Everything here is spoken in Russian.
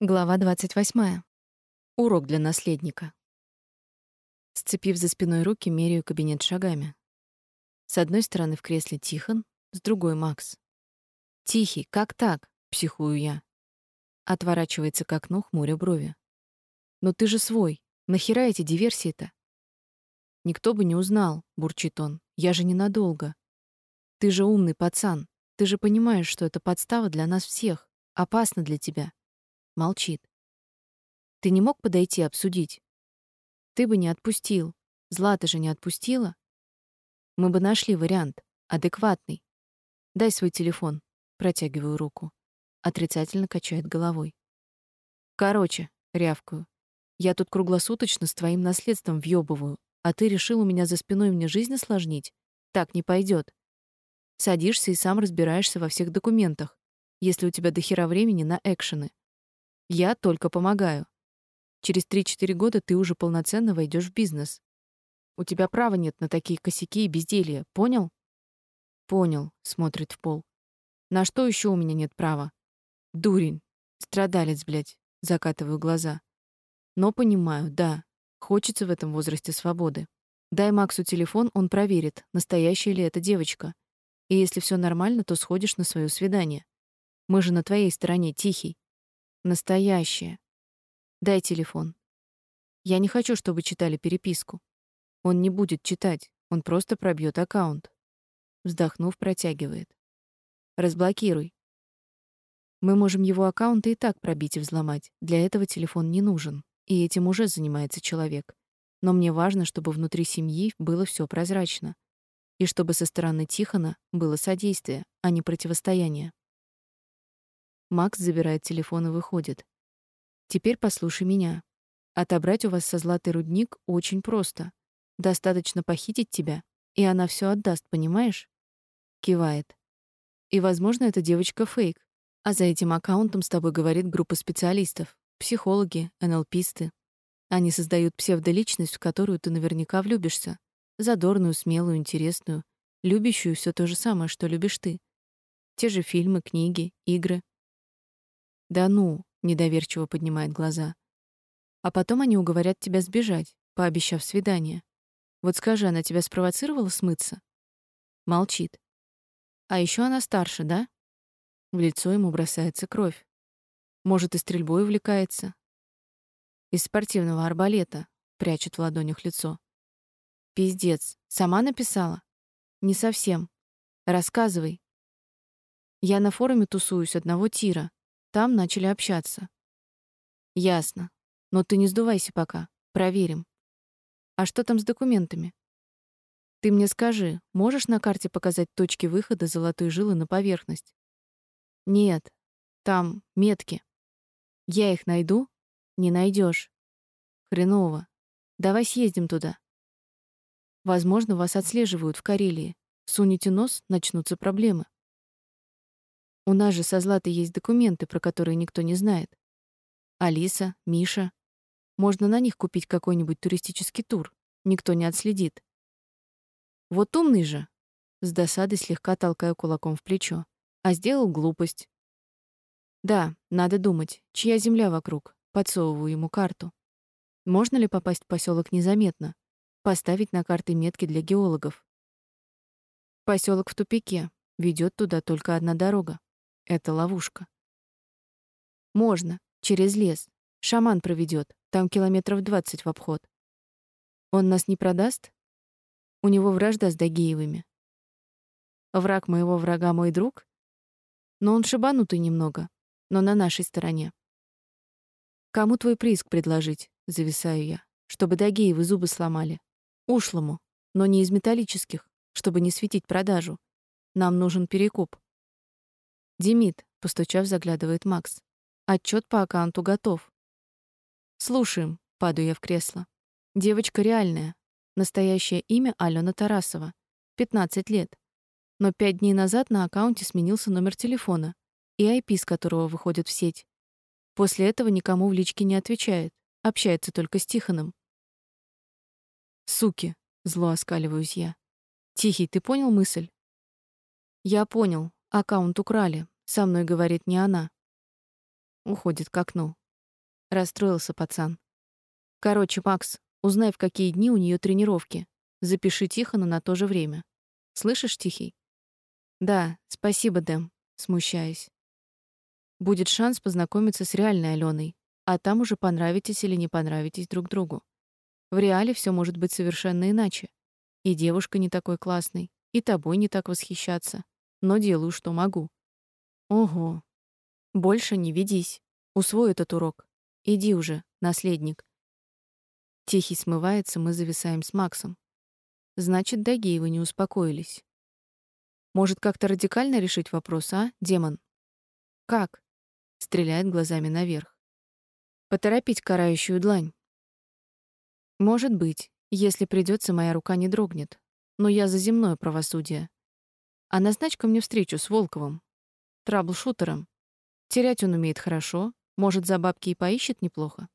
Глава 28. Урок для наследника. Сцепив за спиной руки, меряю кабинет шагами. С одной стороны в кресле Тихон, с другой — Макс. «Тихий, как так?» — психую я. Отворачивается к окну, хмуря брови. «Но ты же свой. Нахера эти диверсии-то?» «Никто бы не узнал», — бурчит он. «Я же ненадолго. Ты же умный пацан. Ты же понимаешь, что это подстава для нас всех. Опасно для тебя. Молчит. Ты не мог подойти обсудить? Ты бы не отпустил. Злата же не отпустила. Мы бы нашли вариант, адекватный. Дай свой телефон. Протягиваю руку. Отрицательно качает головой. Короче, рявкаю. Я тут круглосуточно с твоим наследством въёбываю, а ты решил у меня за спиной мне жизнь осложнить? Так не пойдет. Садишься и сам разбираешься во всех документах, если у тебя дохера времени на экшены. Я только помогаю. Через 3-4 года ты уже полноценно войдешь в бизнес. У тебя права нет на такие косяки и безделье, понял? Понял, смотрит в пол. На что еще у меня нет права? Дурень, страдалец, блядь, закатываю глаза. Но понимаю, да, хочется в этом возрасте свободы. Дай Максу телефон, он проверит, настоящая ли это девочка. И если все нормально, то сходишь на свое свидание. Мы же на твоей стороне, тихий. Настоящее. Дай телефон. Я не хочу, чтобы читали переписку. Он не будет читать, он просто пробьет аккаунт. Вздохнув, протягивает. Разблокируй. Мы можем его аккаунты и так пробить и взломать. Для этого телефон не нужен, и этим уже занимается человек. Но мне важно, чтобы внутри семьи было все прозрачно, и чтобы со стороны Тихона было содействие, а не противостояние. Макс забирает телефон и выходит. Теперь послушай меня. Отобрать у вас со Златой рудник очень просто. Достаточно похитить тебя, и она все отдаст, понимаешь? Кивает. И, возможно, эта девочка фейк, а за этим аккаунтом с тобой говорит группа специалистов, психологи, НЛПисты. Они создают псевдоличность, в которую ты наверняка влюбишься. Задорную, смелую, интересную, любящую все то же самое, что любишь ты. Те же фильмы, книги, игры, да ну, недоверчиво поднимает глаза. А потом они уговорят тебя сбежать, пообещав свидание. Вот скажи, она тебя спровоцировала смыться? Молчит. А еще она старше, да? В лицо ему бросается кровь. Может, и стрельбой увлекается. Из спортивного арбалета прячет в ладонях лицо. Пиздец, сама написала? Не совсем. Рассказывай. Я на форуме тусуюсь одного тира. Там начали общаться. Ясно. Но ты не сдувайся пока. Проверим. А что там с документами? Ты мне скажи, можешь на карте показать точки выхода золотой жилы на поверхность? Нет. Там метки. Я их найду? Не найдешь. Хреново. Давай съездим туда. Возможно, вас отслеживают в Карелии. Сунете нос, начнутся проблемы. У нас же со Златой есть документы, про которые никто не знает. Алиса, Миша. Можно на них купить какой-нибудь туристический тур. Никто не отследит. Вот умный же. С досадой слегка толкаю кулаком в плечо. А сделал глупость. Да, надо думать, чья земля вокруг. Подсовываю ему карту. Можно ли попасть в поселок незаметно? Поставить на карты метки для геологов. Поселок в тупике. Ведет туда только одна дорога. Это ловушка. Можно, через лес. Шаман проведет. Там километров двадцать в обход. Он нас не продаст? У него вражда с Дагеевыми. Враг моего врага мой друг? Но он шибанутый немного, но на нашей стороне. Кому твой прииск предложить? Зависаю я. Чтобы Дагеевы зубы сломали. Ушлому, но не из металлических, чтобы не светить продажу. Нам нужен перекуп. Демид, постучав, заглядывает Макс. Отчет по аккаунту готов. Слушаем, падаю я в кресло. Девочка реальная. Настоящее имя Алена Тарасова. 15 лет. Но пять дней назад на аккаунте сменился номер телефона и IP, с которого выходит в сеть. После этого никому в личке не отвечает, общается только с Тихоном. Суки, зло оскаливаюсь я. Тихий, ты понял мысль? Я понял, Аккаунт украли. Со мной говорит не она. Уходит к окну. Расстроился пацан. Короче, Макс, узнай, в какие дни у нее тренировки. Запиши Тихона на то же время. Слышишь, Тихий? Да, спасибо, Дэм, смущаясь. Будет шанс познакомиться с реальной Аленой, а там уже понравитесь или не понравитесь друг другу. В реале все может быть совершенно иначе. И девушка не такой классный, и тобой не так восхищаться. Но делаю, что могу. Ого. Больше не ведись. Усвой этот урок. Иди уже, наследник. Тихий смывается, мы зависаем с Максом. Значит, Дагиевы не успокоились. Может, как-то радикально решить вопрос, а, демон? Как? Стреляет глазами наверх. Поторопить карающую длань. Может быть, если придется, моя рука не дрогнет. Но я за земное правосудие. А назначь-ка мне встречу с Волковым. Траблшутером. Терять он умеет хорошо, может, за бабки и поищет неплохо.